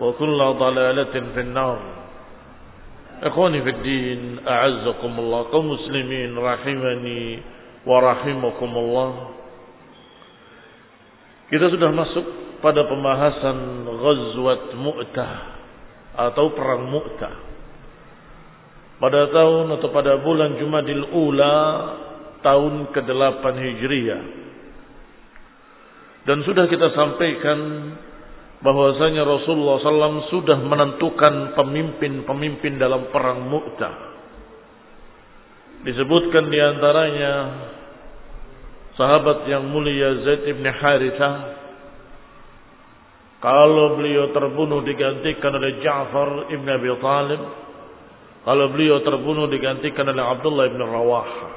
وكل ضلالة في النار إخواني في الدين أعزكم الله كمسلمين رحمني ورحمكم الله Kita sudah masuk pada pembahasan Ghazwat Mu'tah atau perang Mu'tah. Pada tahun atau pada bulan Jumadil Ula tahun ke-8 Hijriah. Dan sudah kita sampaikan bahwasanya Rasulullah SAW sudah menentukan pemimpin-pemimpin dalam perang Mu'tah. Disebutkan di antaranya sahabat yang mulia Zaid ibn Harithah. Kalau beliau terbunuh digantikan oleh Ja'far ibn Abi Talib. Kalau beliau terbunuh digantikan oleh Abdullah ibn Rawaha.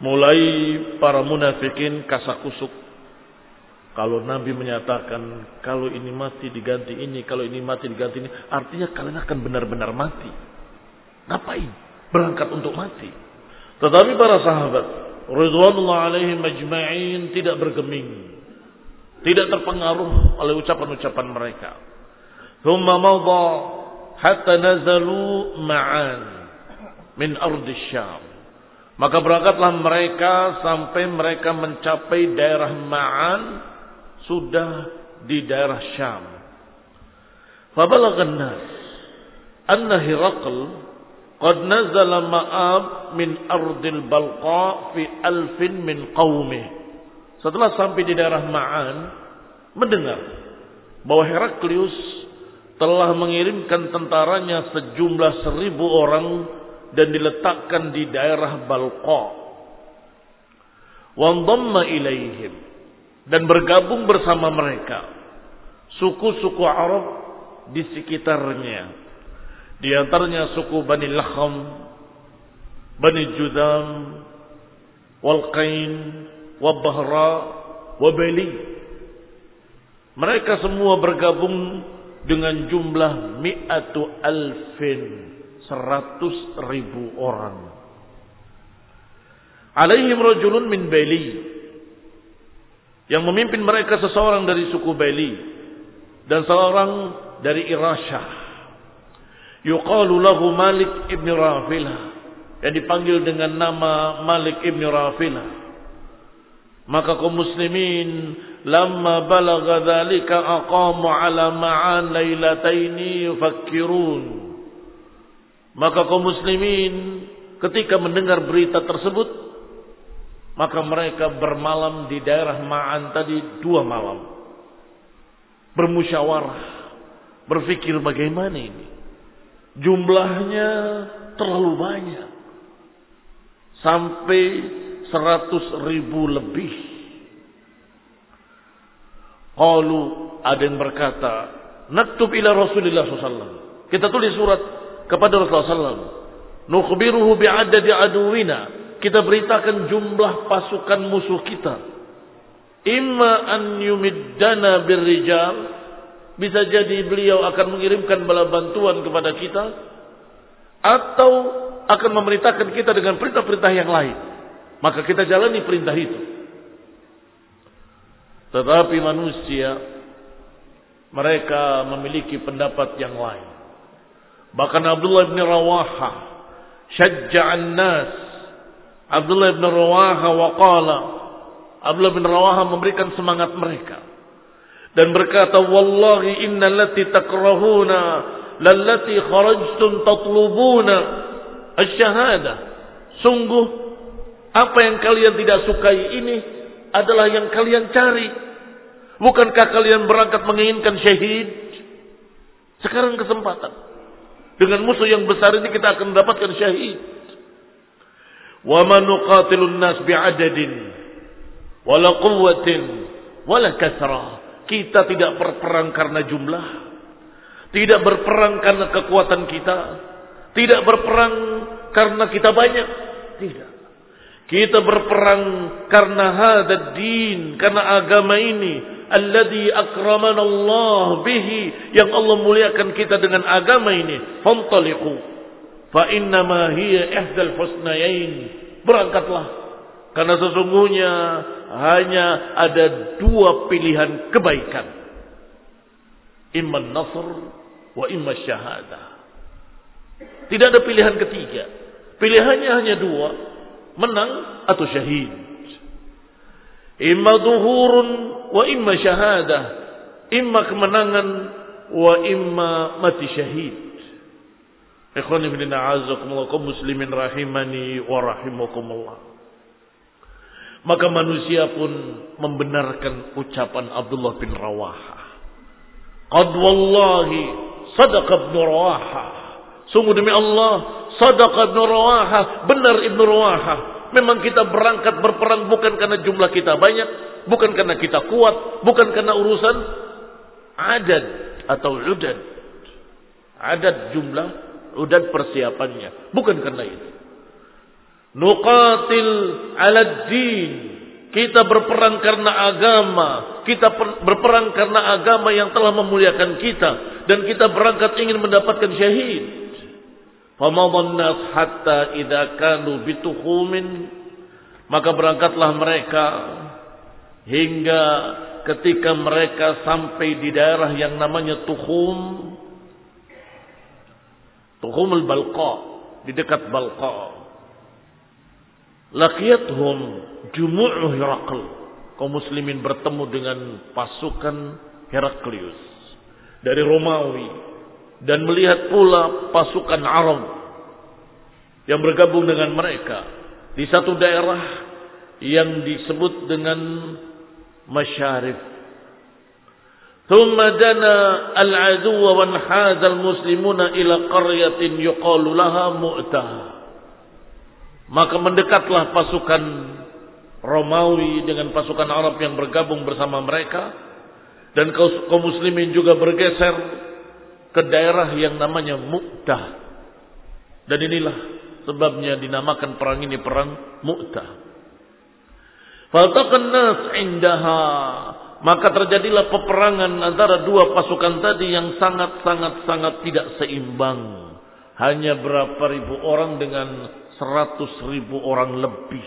Mulai para munafikin kasakusuk. Kalau Nabi menyatakan kalau ini mati diganti ini, kalau ini mati diganti ini, artinya kalian akan benar-benar mati. Ngapain? Berangkat untuk mati. Tetapi para sahabat Ridwanullah alaihim majma'in tidak bergeming. Tidak terpengaruh oleh ucapan-ucapan mereka. Thumma madha hatta nazalu ma'an min ardi Syam. Maka berangkatlah mereka sampai mereka mencapai daerah Ma'an sudah di daerah Syam. Fabalaghan anna Hiraql qad nazala ma'ab min ardil balqa fi alfin min qaumi. Setelah sampai di daerah Ma'an mendengar bahwa Heraklius telah mengirimkan tentaranya sejumlah seribu orang dan diletakkan di daerah Balqa. Wandamma ilaihim dan bergabung bersama mereka suku-suku Arab di sekitarnya. Di antaranya suku Bani Lakham, Bani Judam, Walqain, Wabahra, Wabali. Mereka semua bergabung dengan jumlah mi'atu alfin seratus ribu orang. Alaihim rajulun min Bali. Yang memimpin mereka seseorang dari suku Bali. Dan seorang dari Irasyah. yuqalu lahu Malik ibn Rafilah yang dipanggil dengan nama Malik ibn Rafilah maka kaum muslimin lamma balagha dhalika aqamu ala ma'an lailataini yufakkirun maka kaum muslimin ketika mendengar berita tersebut maka mereka bermalam di daerah Ma'an tadi dua malam bermusyawarah berpikir bagaimana ini jumlahnya terlalu banyak sampai seratus ribu lebih. Qalu ada yang berkata, naktub ila Rasulullah SAW. Kita tulis surat kepada Rasulullah SAW. Nukhbiruhu bi'adadi aduwina. Kita beritakan jumlah pasukan musuh kita. Imma an yumiddana birrijal. Bisa jadi beliau akan mengirimkan bala bantuan kepada kita. Atau akan memerintahkan kita dengan perintah-perintah yang lain. Maka kita jalani perintah itu. Tetapi manusia mereka memiliki pendapat yang lain. Bahkan Abdullah bin Rawaha syajja'an nas. Abdullah bin Rawaha waqala Abdullah bin Rawaha memberikan semangat mereka dan berkata wallahi innallati takrahuna lallati kharajtum tatlubuna asy-syahadah sungguh apa yang kalian tidak sukai ini adalah yang kalian cari. Bukankah kalian berangkat menginginkan syahid? Sekarang kesempatan. Dengan musuh yang besar ini kita akan mendapatkan syahid. Wa man nuqatilun nas. Kita tidak berperang karena jumlah. Tidak berperang karena kekuatan kita. Tidak berperang karena kita banyak. Tidak. Kita berperang karena hadad din, karena agama ini. Alladhi akraman Allah bihi. Yang Allah muliakan kita dengan agama ini. Fantaliku. Fa innama hiya ihdal husnayain. Berangkatlah. Karena sesungguhnya hanya ada dua pilihan kebaikan. Imman nasr wa imma syahadah. Tidak ada pilihan ketiga. Pilihannya hanya dua menang atau syahid. Imma duhurun wa imma syahadah. Imma kemenangan wa imma mati syahid. Ikhwan ibn a'azakumullah kaum muslimin rahimani wa rahimakumullah. Maka manusia pun membenarkan ucapan Abdullah bin Rawaha. Qad wallahi sadaqa ibn Rawaha. Sungguh demi Allah Sadaqah Ibn Rawaha. Benar Ibn Rawaha. Memang kita berangkat berperang bukan karena jumlah kita banyak. Bukan karena kita kuat. Bukan karena urusan adad atau udad. Adad jumlah, udad persiapannya. Bukan karena itu. Nuqatil ala din. Kita berperang karena agama. Kita berperang karena agama yang telah memuliakan kita. Dan kita berangkat ingin mendapatkan syahid. Famadhan hatta idza kanu bitukhumin maka berangkatlah mereka hingga ketika mereka sampai di daerah yang namanya Tukhum Tukhumul Balqa. Di dekat Balqa. Laqiyathum jumu'u Herakl. Kaum muslimin bertemu dengan pasukan Heraklius dari Romawi dan melihat pula pasukan Arab yang bergabung dengan mereka di satu daerah yang disebut dengan Masyarif. ثم دنا العدو وانحاز المسلمون إلى قرية يقال لها مؤتة maka mendekatlah pasukan Romawi dengan pasukan Arab yang bergabung bersama mereka dan kaum muslimin juga bergeser ke daerah yang namanya Mu'tah. Dan inilah sebabnya dinamakan perang ini perang Mu'tah. Faltaqan nas indaha maka terjadilah peperangan antara dua pasukan tadi yang sangat-sangat-sangat tidak seimbang. Hanya berapa ribu orang dengan seratus ribu orang lebih.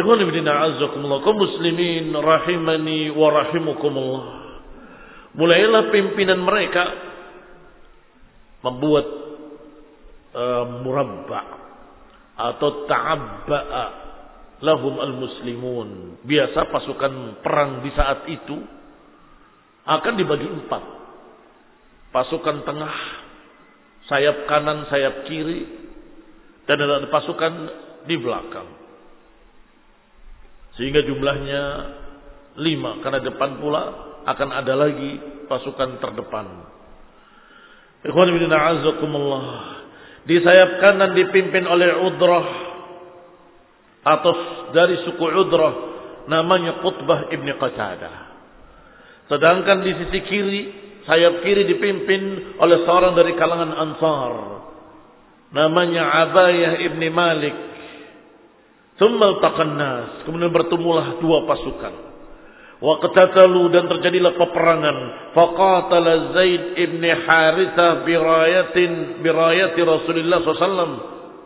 Ikhwan ibn a'azzakumullah. Kaum muslimin rahimani wa rahimukumullah. Mulailah pimpinan mereka membuat uh, murabba atau ta'abba'a lahum al-muslimun. Biasa pasukan perang di saat itu akan dibagi empat. Pasukan tengah, sayap kanan, sayap kiri, dan ada pasukan di belakang. Sehingga jumlahnya lima, karena depan pula akan ada lagi pasukan terdepan. Ikhwan bin. Di sayap kanan dipimpin oleh Udrah atau dari suku Udrah namanya Qutbah ibni Qatadah. Sedangkan di sisi kiri, sayap kiri dipimpin oleh seorang dari kalangan Ansar. Namanya Abayah ibni Malik. Thumma nas. Kemudian bertemulah dua pasukan. Waqtatalu dan terjadilah peperangan. Faqatala Zaid ibn Harithah birayatin birayati Rasulullah SAW.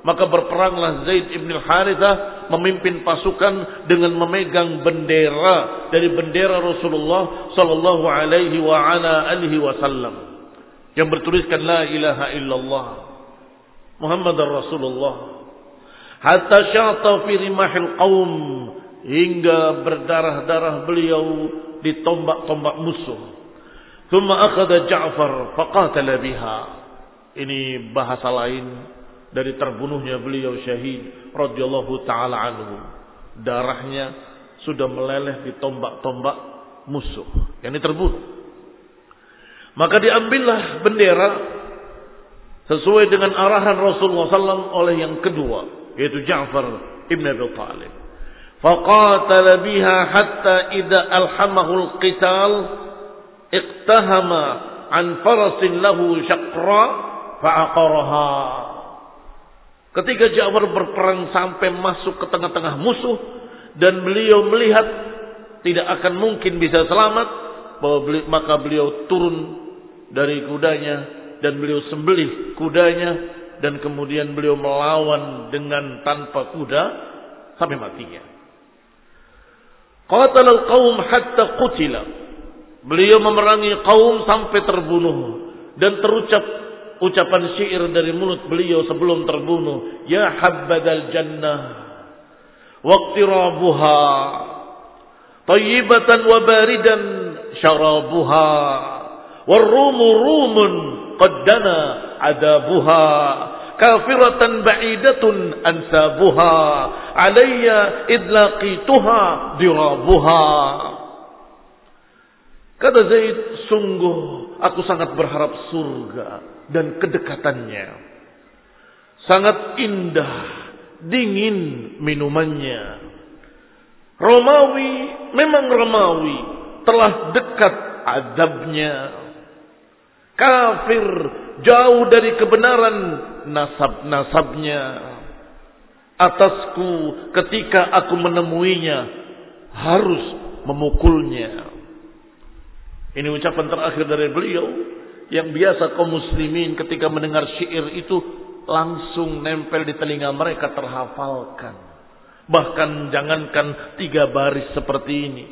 Maka berperanglah Zaid ibn Harithah memimpin pasukan dengan memegang bendera dari bendera Rasulullah sallallahu alaihi wa ala alihi wasallam yang bertuliskan la ilaha illallah Muhammadar Rasulullah hatta syata fi rimahil qaum hingga berdarah-darah beliau ditombak-tombak musuh. Thumma akhadha Ja'far faqatala biha. Ini bahasa lain dari terbunuhnya beliau syahid radhiyallahu taala anhu. Darahnya sudah meleleh di tombak-tombak musuh yang terbunuh. Maka diambillah bendera sesuai dengan arahan Rasulullah SAW oleh yang kedua yaitu Ja'far ibn Abi Thalib. Faqatala biha hatta idza alhamahu alqital iqtahama an farasin lahu syaqra fa'aqaraha. Ketika Ja'far berperang sampai masuk ke tengah-tengah musuh dan beliau melihat tidak akan mungkin bisa selamat, maka beliau turun dari kudanya dan beliau sembelih kudanya dan kemudian beliau melawan dengan tanpa kuda sampai matinya. Qatal al-qaum hatta qutila. Beliau memerangi kaum sampai terbunuh dan terucap ucapan syair dari mulut beliau sebelum terbunuh, ya habbadal jannah. Waqtirabuha. Tayyibatan wa baridan. Syarabuha. Warumu rumun. Qaddana adabuha. Kafiratan ba'idatun ansabuha. Alayya idlaqituha dirabuha. Kata Zaid sungguh aku sangat berharap surga dan kedekatannya. Sangat indah dingin minumannya. Romawi memang Romawi telah dekat adabnya kafir jauh dari kebenaran nasab-nasabnya. Atasku ketika aku menemuinya harus memukulnya. Ini ucapan terakhir dari beliau yang biasa kaum muslimin ketika mendengar syair itu langsung nempel di telinga mereka terhafalkan. Bahkan jangankan tiga baris seperti ini.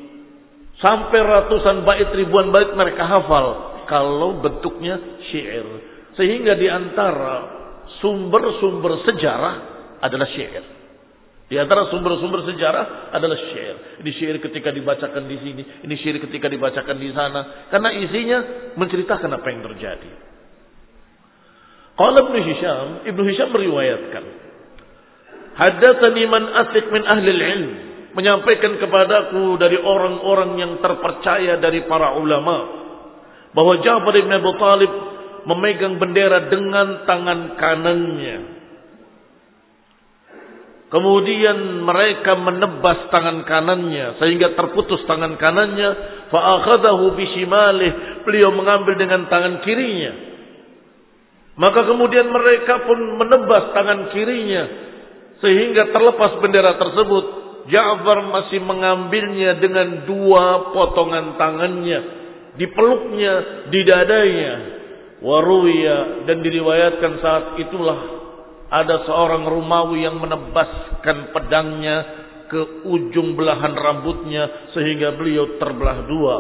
Sampai ratusan bait ribuan bait mereka hafal. Kalau bentuknya syair. Sehingga di antara sumber-sumber sejarah adalah syair. Di antara sumber-sumber sejarah adalah syair. Ini syair ketika dibacakan di sini, ini syair ketika dibacakan di sana. Karena isinya menceritakan apa yang terjadi. Qala Ibnu Hisham, Ibnu Hisham meriwayatkan. Haddatsani man asik min ahli ilm menyampaikan kepadaku dari orang-orang yang terpercaya dari para ulama bahwa Ja'far bin Abi Thalib memegang bendera dengan tangan kanannya. Kemudian mereka menebas tangan kanannya sehingga terputus tangan kanannya. Fa'akhadahu bishimalih. Beliau mengambil dengan tangan kirinya. Maka kemudian mereka pun menebas tangan kirinya sehingga terlepas bendera tersebut. Ja'far masih mengambilnya dengan dua potongan tangannya, dipeluknya di dadanya Waruya dan diriwayatkan saat itulah ada seorang Romawi yang menebaskan pedangnya ke ujung belahan rambutnya sehingga beliau terbelah dua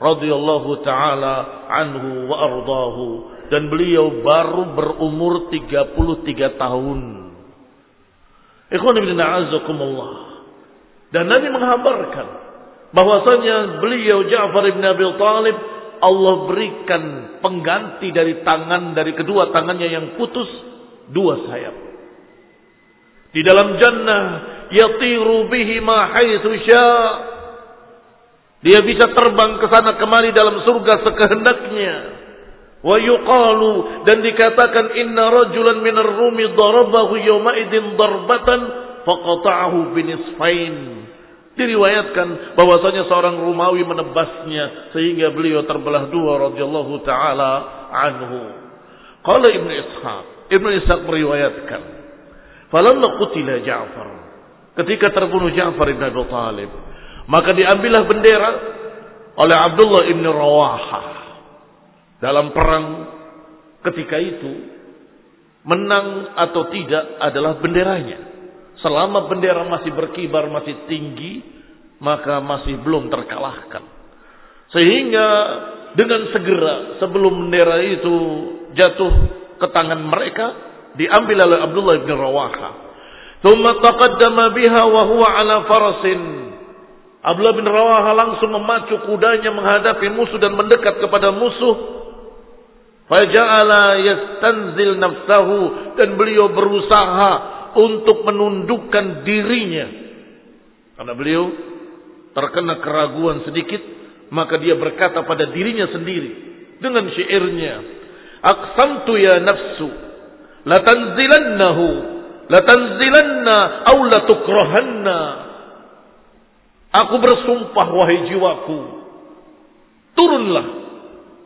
radhiyallahu taala anhu wa ardahu dan beliau baru berumur 33 tahun. Ikhwan ibn a'azakumullah. Dan Nabi menghabarkan bahwasanya beliau Ja'far ibn Abi Talib Allah berikan pengganti dari tangan dari kedua tangannya yang putus dua sayap. Di dalam jannah yatiru bihi ma haitsu Dia bisa terbang ke sana kemari dalam surga sekehendaknya. Wa yuqalu dan dikatakan inna rajulan minar rumi darabahu yawma idin darbatan faqata'ahu binisfain. Diriwayatkan bahwasanya seorang Rumawi menebasnya sehingga beliau terbelah dua radhiyallahu taala anhu. Qala Ibnu Ishaq, Ibnu Ishaq meriwayatkan, "Falamma qutila Ja'far" Ketika terbunuh Ja'far ibn Abi Talib, maka diambillah bendera oleh Abdullah ibn Rawaha dalam perang ketika itu menang atau tidak adalah benderanya. Selama bendera masih berkibar, masih tinggi, maka masih belum terkalahkan. Sehingga dengan segera sebelum bendera itu jatuh ke tangan mereka, diambil oleh Abdullah bin Rawaha. Thumma taqaddama biha wa huwa ala farasin. Abdullah bin Rawaha langsung memacu kudanya menghadapi musuh dan mendekat kepada musuh. Faja'ala yastanzil nafsahu dan beliau berusaha untuk menundukkan dirinya. Karena beliau terkena keraguan sedikit, maka dia berkata pada dirinya sendiri dengan syairnya, "Aqsamtu ya nafsu, la tanzilannahu, la tanzilanna aw la tukrahanna." Aku bersumpah wahai jiwaku, turunlah.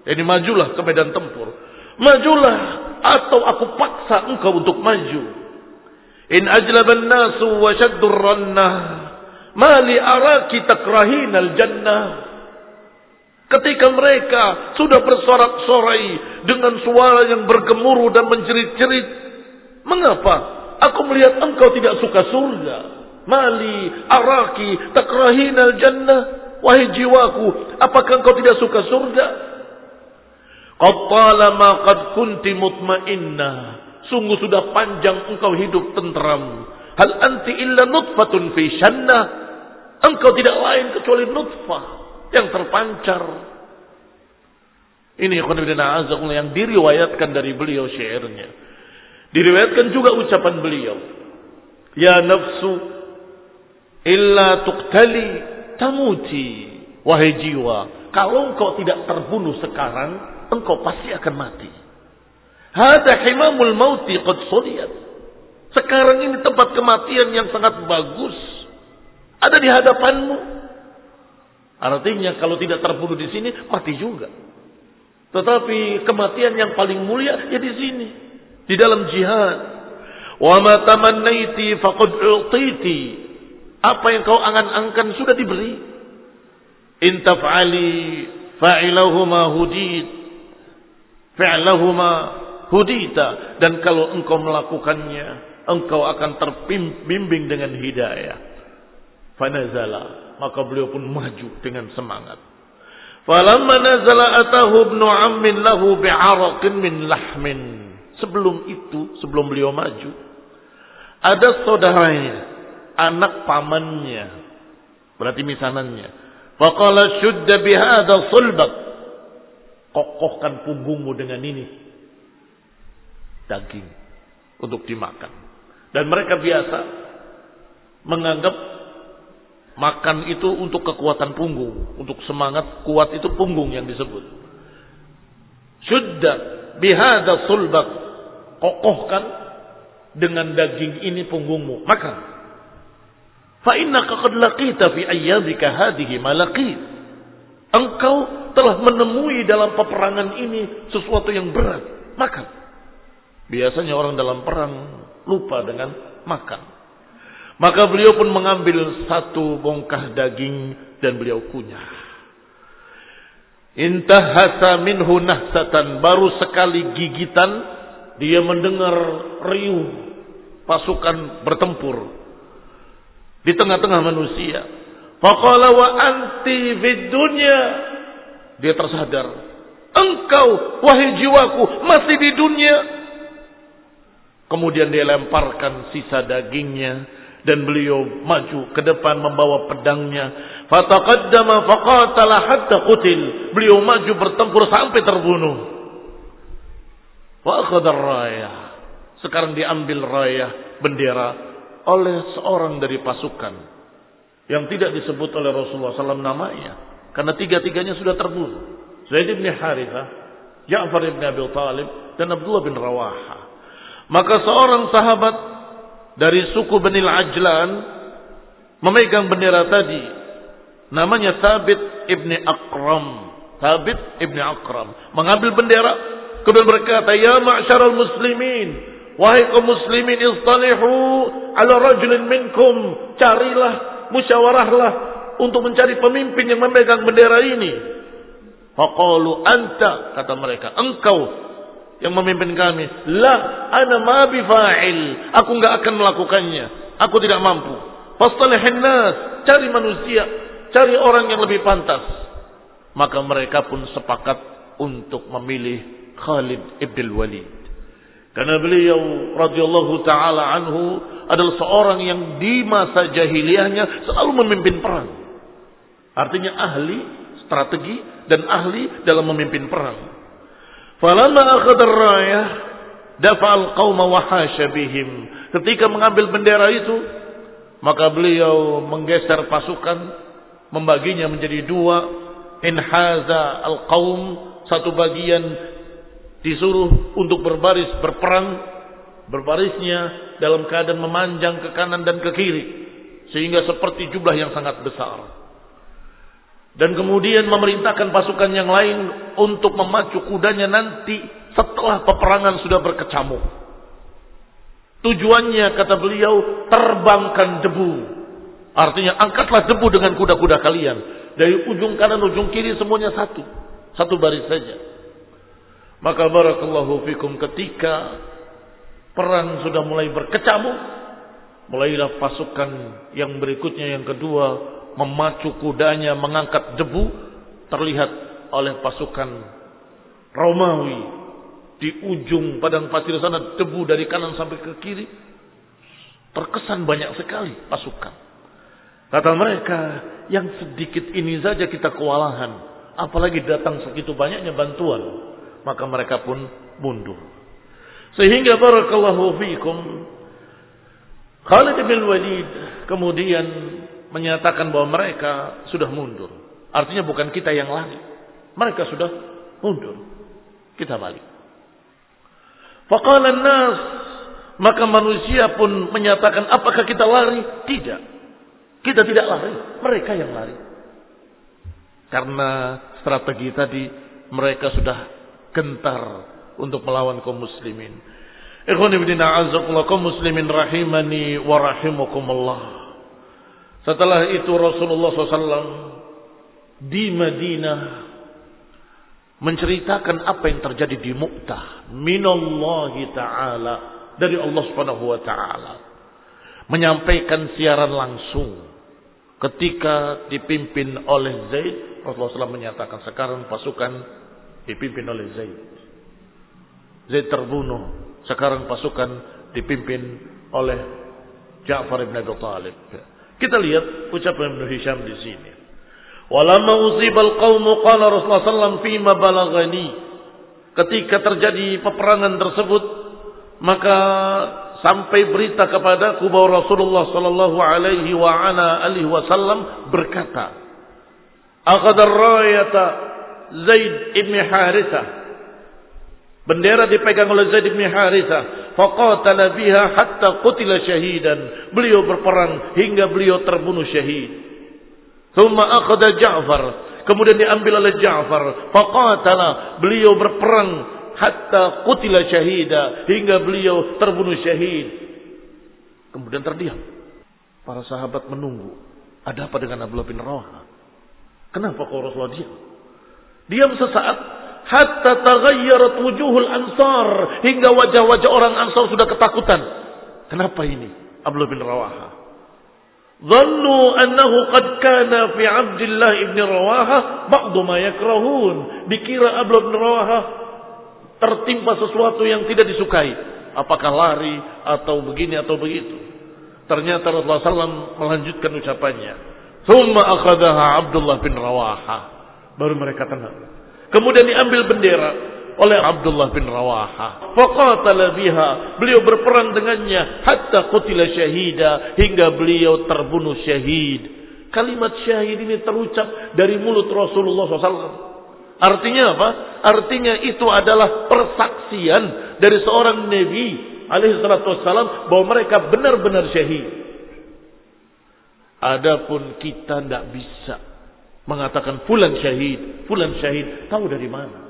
Ini majulah ke medan tempur. Majulah atau aku paksa engkau untuk maju. In ajlaban nasu wa shaddur rannah. Mali araki takrahinal jannah. Ketika mereka sudah bersorak-sorai dengan suara yang bergemuruh dan menjerit-jerit. Mengapa aku melihat engkau tidak suka surga? Mali araki takrahinal jannah. Wahai jiwaku, apakah engkau tidak suka surga? Qad talama qad kunti mutmainnah. Sungguh sudah panjang engkau hidup tentram. Hal anti illa nutfatun fi shannah. Engkau tidak lain kecuali nutfah yang terpancar. Ini yang diriwayatkan dari beliau syairnya. Diriwayatkan juga ucapan beliau. Ya nafsu illa tuqtali tamuti. Wahai jiwa, kalau engkau tidak terbunuh sekarang, engkau pasti akan mati. Hada himamul mauti qad suliyat. Sekarang ini tempat kematian yang sangat bagus. Ada di hadapanmu. Artinya kalau tidak terbunuh di sini, mati juga. Tetapi kematian yang paling mulia ya di sini. Di dalam jihad. Wa ma tamannaiti faqad u'titi. Apa yang kau angan-angkan sudah diberi. In taf'ali fa'ilahuma hudid. Fi'lahuma hudita dan kalau engkau melakukannya engkau akan terbimbing dengan hidayah fanazala maka beliau pun maju dengan semangat. Falamma nazala atahu ibnu ammin lahu bi'araqin min lahmin. Sebelum itu sebelum beliau maju ada saudaranya anak pamannya. Berarti misanannya. Faqala syudda bihadha sulbak. Kokohkan punggungmu dengan ini. Daging untuk dimakan. Dan mereka biasa menganggap makan itu untuk kekuatan punggung, untuk semangat kuat itu punggung yang disebut. Sudah bihada sulbak kokohkan dengan daging ini punggungmu, makan. Fa innaka qad laqita fi ayyamika hadhihi malaqit. Engkau telah menemui dalam peperangan ini sesuatu yang berat. Makan. Biasanya orang dalam perang lupa dengan makan. Maka beliau pun mengambil satu bongkah daging dan beliau kunyah. Intahasa minhu nahsatan. Baru sekali gigitan dia mendengar riuh pasukan bertempur di tengah-tengah manusia. Faqala wa anti fid dunya. Dia tersadar, Engkau, wahai jiwaku, masih di dunia. Kemudian dia lemparkan sisa dagingnya dan beliau maju ke depan membawa pedangnya. Fataqaddama faqatala hatta qutil. Beliau maju bertempur sampai terbunuh. Wa akhadha rayah. Sekarang diambil rayah bendera oleh seorang dari pasukan yang tidak disebut oleh Rasulullah SAW namanya karena tiga-tiganya sudah terbunuh. Zaid bin Harithah, Ja'far bin Abi Talib dan Abdullah bin Rawaha. Maka seorang sahabat dari suku Benil Ajlan memegang bendera tadi. Namanya Thabit ibni Akram. Thabit ibni Akram. Mengambil bendera. Kemudian berkata, Ya ma'syaral muslimin. Wahai kaum muslimin istalihu ala rajulin minkum. Carilah, musyawarahlah untuk mencari pemimpin yang memegang bendera ini. Faqalu anta kata mereka, engkau yang memimpin kami. La ana ma bifa'il. Aku enggak akan melakukannya. Aku tidak mampu. Fastalihin nas, cari manusia, cari orang yang lebih pantas. Maka mereka pun sepakat untuk memilih Khalid ibn Walid. Karena beliau radhiyallahu taala anhu adalah seorang yang di masa jahiliyahnya selalu memimpin perang. Artinya ahli strategi dan ahli dalam memimpin perang. Falamma akhadha ar-rayah dafa'al qauma wa bihim. Ketika mengambil bendera itu, maka beliau menggeser pasukan, membaginya menjadi dua. Inhaza al-qaum, satu bagian disuruh untuk berbaris berperang. Berbarisnya dalam keadaan memanjang ke kanan dan ke kiri. Sehingga seperti jumlah yang sangat besar. Dan kemudian memerintahkan pasukan yang lain untuk memacu kudanya nanti setelah peperangan sudah berkecamuk. Tujuannya kata beliau terbangkan debu. Artinya angkatlah debu dengan kuda-kuda kalian. Dari ujung kanan ujung kiri semuanya satu. Satu baris saja. Maka barakallahu fikum ketika perang sudah mulai berkecamuk. Mulailah pasukan yang berikutnya yang kedua memacu kudanya mengangkat debu terlihat oleh pasukan Romawi di ujung padang pasir sana debu dari kanan sampai ke kiri. Terkesan banyak sekali pasukan. Kata mereka yang sedikit ini saja kita kewalahan apalagi datang segitu banyaknya bantuan. Maka mereka pun mundur. Sehingga barakallahu fiikum Khalid bin Walid kemudian menyatakan bahwa mereka sudah mundur. Artinya bukan kita yang lari. Mereka sudah mundur. Kita balik. Faqala nas maka manusia pun menyatakan apakah kita lari? Tidak. Kita tidak lari, mereka yang lari. Karena strategi tadi mereka sudah gentar untuk melawan kaum muslimin. Ikhwan ibn kaum muslimin rahimani wa rahimakumullah. Setelah itu Rasulullah SAW di Madinah menceritakan apa yang terjadi di Mu'tah. Minallahi taala. Dari Allah Subhanahu wa taala. Menyampaikan siaran langsung. Ketika dipimpin oleh Zaid Rasulullah SAW menyatakan sekarang pasukan dipimpin oleh Zaid. Zaid terbunuh. Sekarang pasukan dipimpin oleh Ja'far ibn Abi Talib kita lihat ucapan Ibn Hisham di sini. Walamma usibal qawmu qala Rasulullah sallallahu fima balagani. Ketika terjadi peperangan tersebut, maka sampai berita kepadaku bahwa Rasulullah sallallahu alaihi wa ala alihi wasallam berkata, "Akhadha ar-rayata Zaid ibn Harithah Bendera dipegang oleh Zaid bin Harithah. Faqatala biha hatta qutila syahidan. Beliau berperang hingga beliau terbunuh syahid. Thumma akhada Ja'far. Kemudian diambil oleh Ja'far. Faqatala. Beliau berperang hatta qutila syahida. Hingga beliau terbunuh syahid. Kemudian terdiam. Para sahabat menunggu. Ada apa dengan Abdullah bin Rawaha? Kenapa kau Rasulullah diam? Diam sesaat hatta taghayyarat wujuhul ansar. Hingga wajah-wajah orang ansar sudah ketakutan. Kenapa ini? Abdullah bin Rawaha. Dhannu annahu qad kana fi Abdullah ibn Rawaha ba'du ma yakrahun. Dikira Abdullah bin Rawaha tertimpa sesuatu yang tidak disukai. Apakah lari atau begini atau begitu. Ternyata Rasulullah SAW melanjutkan ucapannya. Thumma akhadaha Abdullah bin Rawaha. Baru mereka tenang kemudian diambil bendera oleh Abdullah bin Rawaha. Faqatala biha. Beliau berperang dengannya hatta qutila syahida hingga beliau terbunuh syahid. Kalimat syahid ini terucap dari mulut Rasulullah SAW. Artinya apa? Artinya itu adalah persaksian dari seorang nabi alaihi wassalam bahwa mereka benar-benar syahid. Adapun kita tidak bisa mengatakan fulan syahid, fulan syahid, tahu dari mana?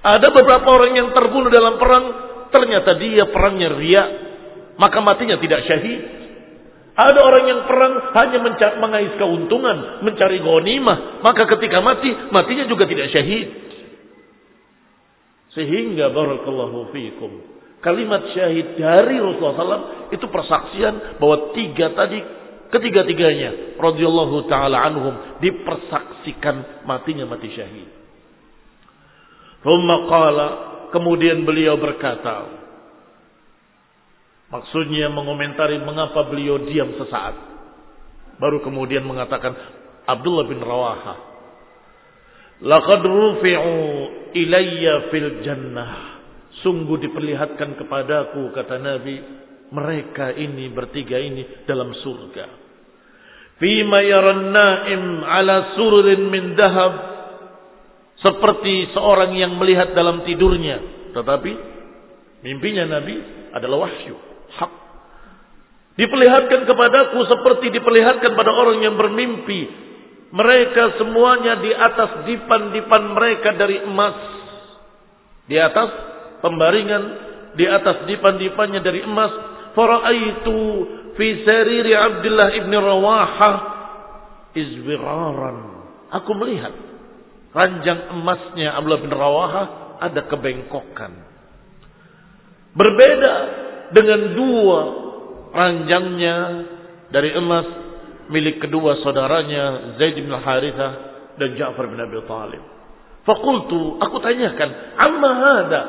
Ada beberapa orang yang terbunuh dalam perang, ternyata dia perangnya ria, maka matinya tidak syahid. Ada orang yang perang hanya mengais keuntungan, mencari ghanimah, maka ketika mati, matinya juga tidak syahid. Sehingga barakallahu fiikum. Kalimat syahid dari Rasulullah SAW itu persaksian bahwa tiga tadi ketiga-tiganya radhiyallahu taala anhum dipersaksikan matinya mati syahid. Thumma qala, kemudian beliau berkata, maksudnya mengomentari mengapa beliau diam sesaat. Baru kemudian mengatakan Abdullah bin Rawaha, laqad rufi'u ilayya fil jannah. Sungguh diperlihatkan kepadaku kata Nabi, mereka ini bertiga ini dalam surga. Fima yaran ala sururin min dahab seperti seorang yang melihat dalam tidurnya. Tetapi mimpinya Nabi adalah wahyu. Hak. Diperlihatkan kepadaku seperti diperlihatkan pada orang yang bermimpi. Mereka semuanya di atas dipan-dipan mereka dari emas. Di atas pembaringan. Di atas dipan-dipannya dari emas. Fara'aitu fi sariri Abdullah ibn Rawaha izwiraran. Aku melihat ranjang emasnya Abdullah bin Rawaha ada kebengkokan. Berbeda dengan dua ranjangnya dari emas milik kedua saudaranya Zaid bin Harithah dan Ja'far bin Abi Talib. Fakultu, aku tanyakan, amma hada?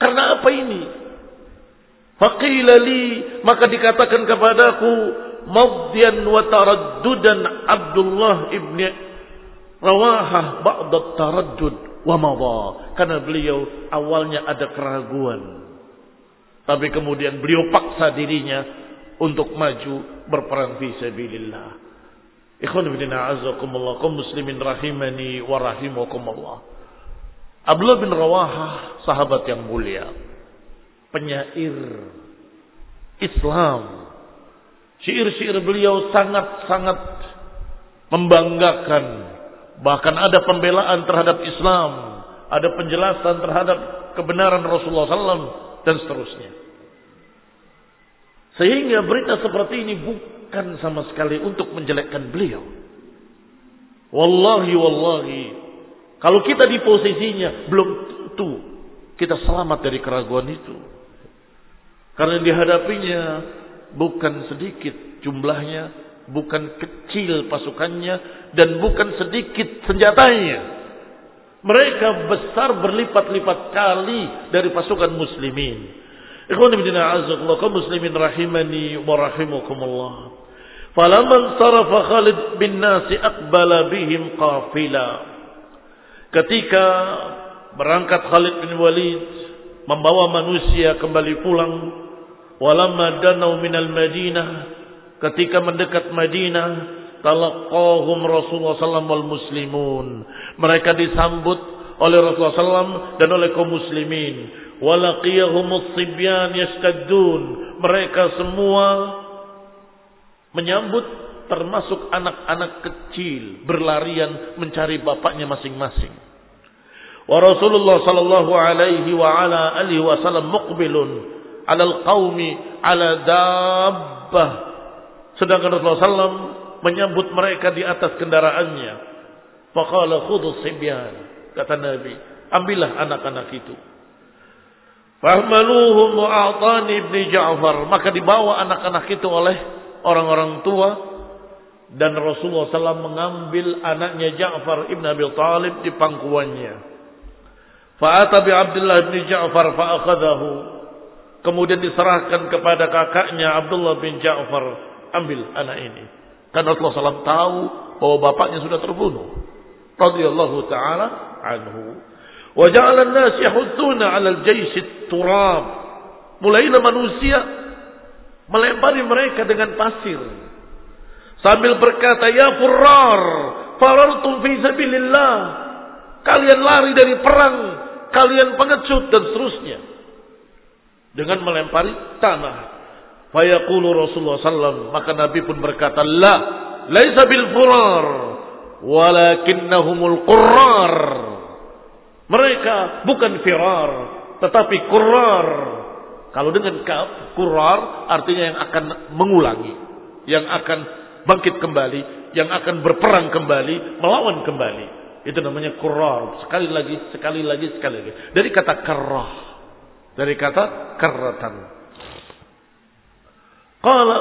Karena apa ini? Faqila li, maka dikatakan kepadaku, Mawdian wa taraddudan Abdullah ibn Rawahah ba'da taraddud wa madha. Karena beliau awalnya ada keraguan. Tapi kemudian beliau paksa dirinya untuk maju berperang fi sabilillah. Ikhwan bin a'azakumullah, kaum muslimin rahimani wa rahimakumullah. Abdullah bin Rawahah sahabat yang mulia. Penyair Islam. Syair-syair beliau sangat-sangat membanggakan Bahkan ada pembelaan terhadap Islam, ada penjelasan terhadap kebenaran Rasulullah SAW dan seterusnya. Sehingga berita seperti ini bukan sama sekali untuk menjelekkan beliau. Wallahi wallahi. Kalau kita di posisinya belum tentu kita selamat dari keraguan itu. Karena dihadapinya bukan sedikit jumlahnya bukan kecil pasukannya dan bukan sedikit senjatanya. Mereka besar berlipat-lipat kali dari pasukan muslimin. Ikhwan ibn a'azakullah kaum muslimin rahimani wa rahimakumullah. Falaman sarafa Khalid bin Nasi aqbala bihim qafila. Ketika berangkat Khalid bin Walid membawa manusia kembali pulang walamma danau minal Madinah ketika mendekat Madinah talaqahum Rasulullah sallallahu wal muslimun. Mereka disambut oleh Rasulullah sallam dan oleh kaum muslimin. Walaqiyahumus sibyan yastaddun mereka semua menyambut termasuk anak-anak kecil berlarian mencari bapaknya masing-masing. Wa Rasulullah sallallahu alaihi wa ala alihi wasallam muqbilun ala al-qaumi ala dabbah Sedangkan Rasulullah SAW menyambut mereka di atas kendaraannya. Faqala khudus sibyan. Kata Nabi, ambillah anak-anak itu. Fahmaluhum mu'atani ibni Ja'far. Maka dibawa anak-anak itu oleh orang-orang tua dan Rasulullah SAW mengambil anaknya Ja'far ibn Abi Talib di pangkuannya. Fa'ata bi Abdullah bin Ja'far fa'akhadahu. Kemudian diserahkan kepada kakaknya Abdullah bin Ja'far. Ambil anak ini. Karena Rasulullah SAW tahu bahwa bapaknya sudah terbunuh. Radiyallahu ta'ala anhu. Wa ja'ala an-nas yahudduna 'ala al-jaysh turab Mulailah manusia melempari mereka dengan pasir. Sambil berkata, "Ya furrar, farartum fi sabilillah." Kalian lari dari perang, kalian pengecut dan seterusnya. Dengan melempari tanah. Fayaqulu Rasulullah sallallahu maka Nabi pun berkata, "La, laisa bil furar, walakinnahumul qurrar." Mereka bukan firar, tetapi qurrar. Kalau dengan kaf, kurar artinya yang akan mengulangi, yang akan bangkit kembali, yang akan berperang kembali, melawan kembali. Itu namanya kurar. Sekali lagi, sekali lagi, sekali lagi. Dari kata karrah. Dari kata karratan. Qala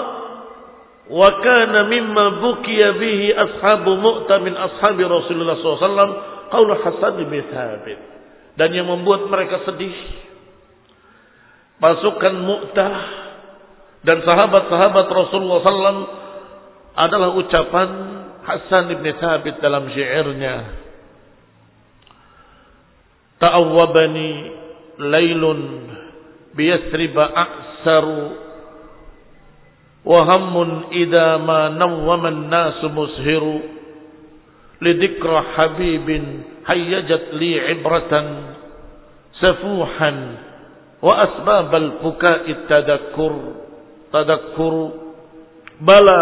wa kana mimma bukiya bihi ashabu mu'ta min ashabi Rasulullah SAW qaul Hasan bin Thabit. Dan yang membuat mereka sedih pasukan Mu'tah dan sahabat-sahabat Rasulullah SAW adalah ucapan Hasan ibn Thabit dalam syairnya. Ta'awwabani ليل بيثرب أعسر وهم إذا ما نوم الناس مسهر. لذكر حبيب هيجت لي عبرة سفوحا وأسباب البكاء التذكر تذكر. بلى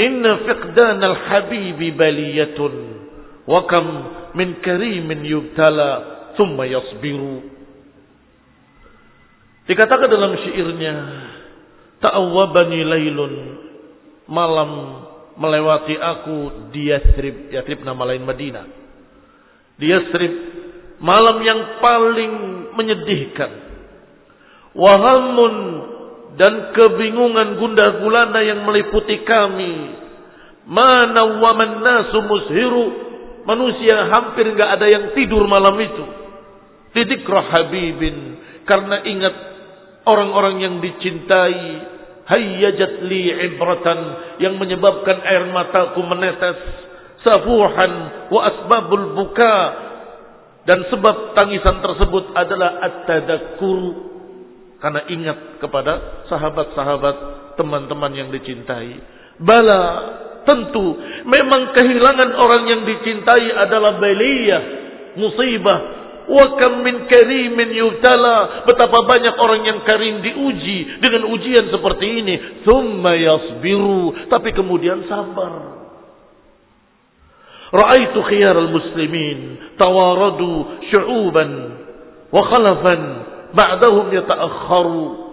إن فقدان الحبيب بلية وكم من كريم يبتلى. thumma biru. Dikatakan dalam syairnya, ta'awwabani lailun, malam melewati aku di Yathrib, Yathrib nama lain Madinah. Di Yathrib, malam yang paling menyedihkan. Wahamun dan kebingungan gundah gulana yang meliputi kami. Mana waman nasu mushiru. Manusia hampir nggak ada yang tidur malam itu. Didikra habibin. Karena ingat orang-orang yang dicintai. Hayyajat li ibratan. Yang menyebabkan air mataku menetes. Safuhan wa asbabul buka dan sebab tangisan tersebut adalah at-tadakkur. Karena ingat kepada sahabat-sahabat teman-teman yang dicintai. Bala, tentu. Memang kehilangan orang yang dicintai adalah beliyah, musibah. Wa kam min karimin yubtala. Betapa banyak orang yang karim diuji dengan ujian seperti ini. Thumma yasbiru. Tapi kemudian sabar. Ra'aitu khiyaral muslimin. Tawaradu syu'uban. Wa khalafan. Ba'dahum yata'akharu.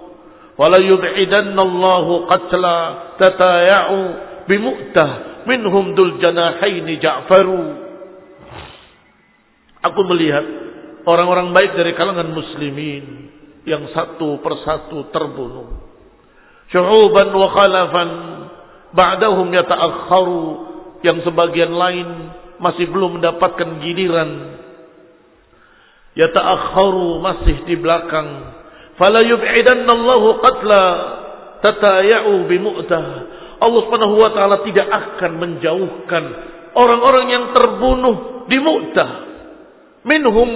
Wala yub'idanna Allahu qatla tataya'u bimu'tah minhum dul janahaini ja'faru. Aku melihat orang-orang baik dari kalangan muslimin yang satu persatu terbunuh. Syu'uban wa khalafan ba'dahum yata'akharu yang sebagian lain masih belum mendapatkan giliran. Ya ta'akharu masih di belakang. Fala yub'idanna Allahu qatla tataya'u bi mu'tah Allah Subhanahu wa taala tidak akan menjauhkan orang-orang yang terbunuh di Mu'tah. Minhum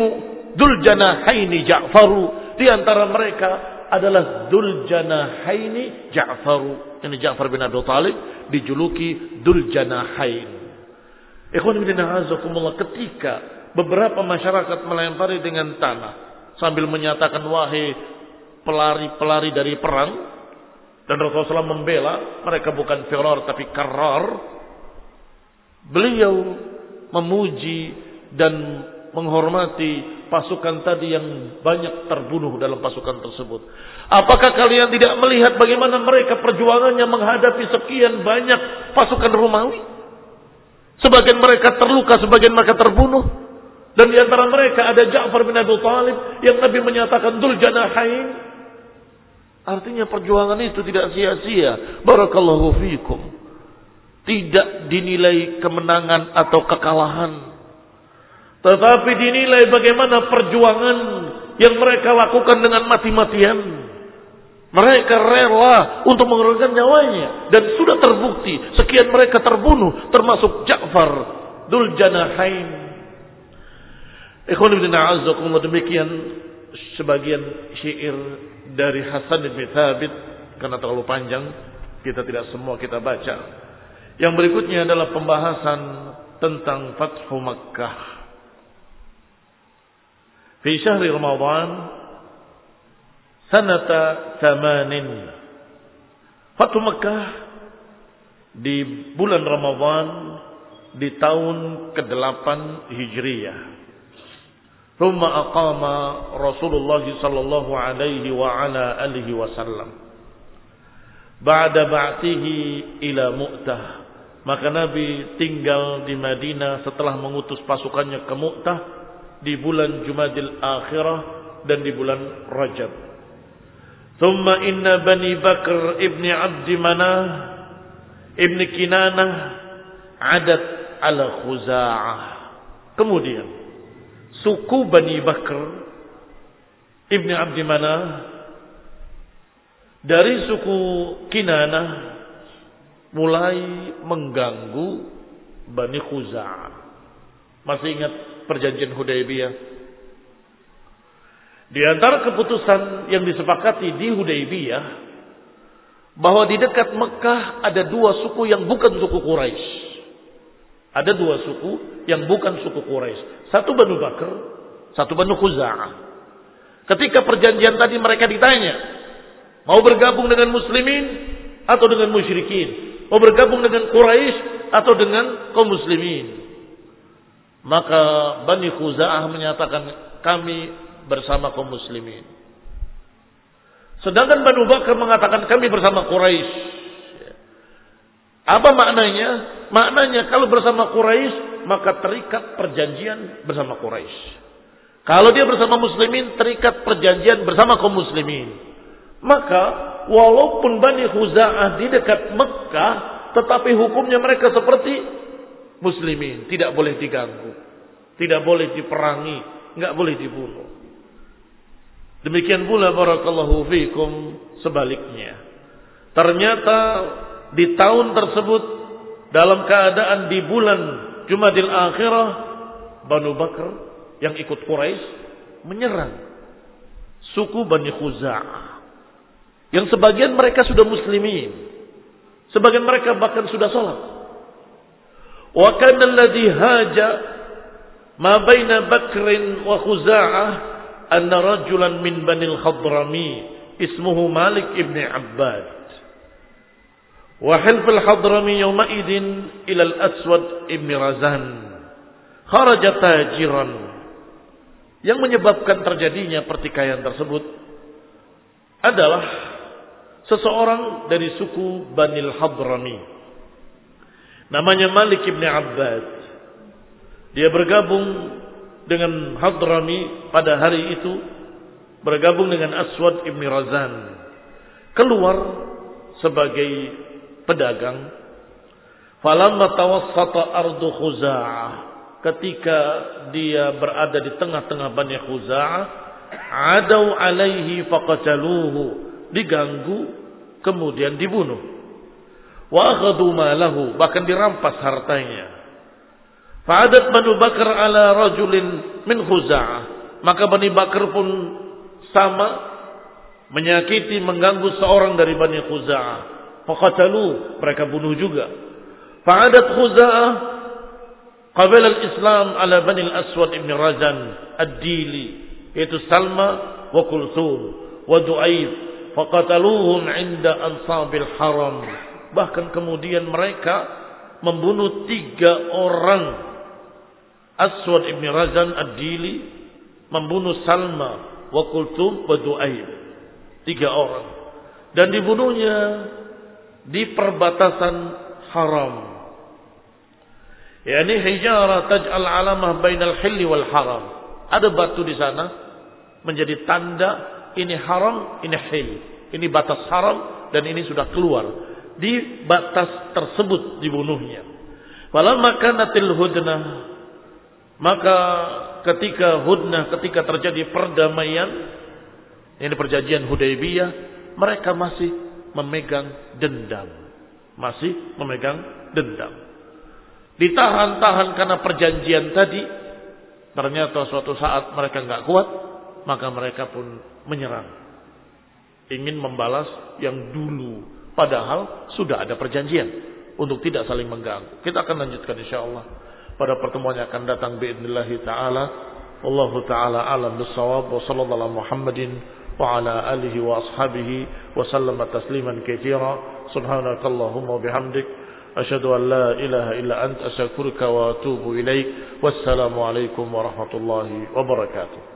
dul janahaini Ja'faru di antara mereka adalah dul janahaini Ja'faru ini Ja'far bin Abi Talib dijuluki Dul Janahain. Ikhwan bin Azakumullah ketika beberapa masyarakat melempari dengan tanah sambil menyatakan wahai pelari-pelari dari perang dan Rasulullah SAW membela mereka bukan firar tapi karar beliau memuji dan menghormati pasukan tadi yang banyak terbunuh dalam pasukan tersebut. Apakah kalian tidak melihat bagaimana mereka perjuangannya menghadapi sekian banyak pasukan Romawi? Sebagian mereka terluka, sebagian mereka terbunuh. Dan di antara mereka ada Ja'far bin Abi Talib yang Nabi menyatakan dul janahain. Artinya perjuangan itu tidak sia-sia. Barakallahu fiikum. Tidak dinilai kemenangan atau kekalahan. Tetapi dinilai bagaimana perjuangan yang mereka lakukan dengan mati-matian. Mereka rela untuk mengorbankan nyawanya dan sudah terbukti sekian mereka terbunuh termasuk Ja'far Dul Janahain. Ikhwan ibn demikian sebagian syair dari Hasan bin Thabit karena terlalu panjang kita tidak semua kita baca. Yang berikutnya adalah pembahasan tentang Fathu Makkah. Fi syahri Ramadan sanata thamanin. Fathu Makkah di bulan Ramadan di tahun ke-8 Hijriyah. ثم أقام رسول الله صلى الله عليه وعلى آله وسلم بعد بعثه إلى مؤتة maka Nabi tinggal di Madinah setelah mengutus pasukannya ke Mu'tah di bulan Jumadil Akhirah dan di bulan Rajab. Thumma inna Bani Bakr ibni Abdi Manah ibni Kinanah adat ala Khuza'ah. Kemudian suku Bani Bakr Ibni Abdi Manah dari suku Kinanah mulai mengganggu Bani Khuza'ah. Masih ingat perjanjian Hudaybiyah? Di antara keputusan yang disepakati di Hudaybiyah bahwa di dekat Mekah ada dua suku yang bukan suku Quraisy. Ada dua suku yang bukan suku Quraisy. Satu Banu Bakar, satu Banu Khuza'ah. Ketika perjanjian tadi mereka ditanya, mau bergabung dengan muslimin atau dengan musyrikin? Mau bergabung dengan Quraisy atau dengan kaum muslimin? Maka Bani Khuza'ah menyatakan kami bersama kaum muslimin. Sedangkan Banu Bakar mengatakan kami bersama Quraisy. Apa maknanya? Maknanya kalau bersama Quraisy maka terikat perjanjian bersama Quraisy. Kalau dia bersama muslimin, terikat perjanjian bersama kaum muslimin. Maka walaupun Bani Khuza'ah di dekat Mekah, tetapi hukumnya mereka seperti muslimin. Tidak boleh diganggu. Tidak boleh diperangi. Nggak boleh dibunuh. Demikian pula barakallahu fikum sebaliknya. Ternyata di tahun tersebut dalam keadaan di bulan Jumadil akhirah Banu Bakar yang ikut Quraisy menyerang suku Bani Khuza'ah. Yang sebagian mereka sudah muslimin. Sebagian mereka bahkan sudah sholat. Wa kana alladhi haja ma baina Bakrin wa Khuza'ah anna rajulan min Bani al-Khadrami ismuhu Malik ibn Abbad وحلف الحضرمي يومئذ إلى الأسود ابن Razan خرج تاجرا yang menyebabkan terjadinya pertikaian tersebut adalah seseorang dari suku Banil Hadrami namanya Malik ibn Abbad dia bergabung dengan Hadrami pada hari itu bergabung dengan Aswad ibn Razan keluar sebagai pedagang. Falamma tawassata ardu Khuza'ah. Ketika dia berada di tengah-tengah Bani Khuza'ah. Adau alaihi faqataluhu. Diganggu, kemudian dibunuh. Wa akhadu malahu, bahkan dirampas hartanya. Fa'adat Banu Bakar ala rajulin min Khuza'ah. Maka Bani Bakar pun sama menyakiti, mengganggu seorang dari Bani Khuza'ah. Faqatalu, mereka bunuh juga. Fa'adat Khuza'ah qabila al-Islam ala Bani al-Aswad ibn Razan ad-Dili yaitu Salma wa Kulthum wa Du'aib faqataluhum 'inda ansabil haram. Bahkan kemudian mereka membunuh tiga orang Aswad ibn Razan ad-Dili membunuh Salma wa Kulthum wa Du'aib. Tiga orang. Dan dibunuhnya di perbatasan haram. Yani hijara taj'al alamah bainal hilli wal haram. Ada batu di sana menjadi tanda ini haram, ini hil. Ini batas haram dan ini sudah keluar. Di batas tersebut dibunuhnya. Falamma kanatil hudnah maka ketika hudnah ketika terjadi perdamaian ini perjanjian Hudaybiyah mereka masih memegang dendam. Masih memegang dendam. Ditahan-tahan karena perjanjian tadi ternyata suatu saat mereka nggak kuat maka mereka pun menyerang. Ingin membalas yang dulu padahal sudah ada perjanjian untuk tidak saling mengganggu. Kita akan lanjutkan insya Allah pada pertemuan yang akan datang biidnillahi taala. Wallahu taala alam bisawab wa sallallahu Muhammadin wa ala alihi wa ashabihi wa sallama tasliman katsira. Subhanakallahumma bihamdik asyhadu an ilaha illa ant astaghfiruka wa atubu ilaik. Wassalamu alaikum warahmatullahi wabarakatuh.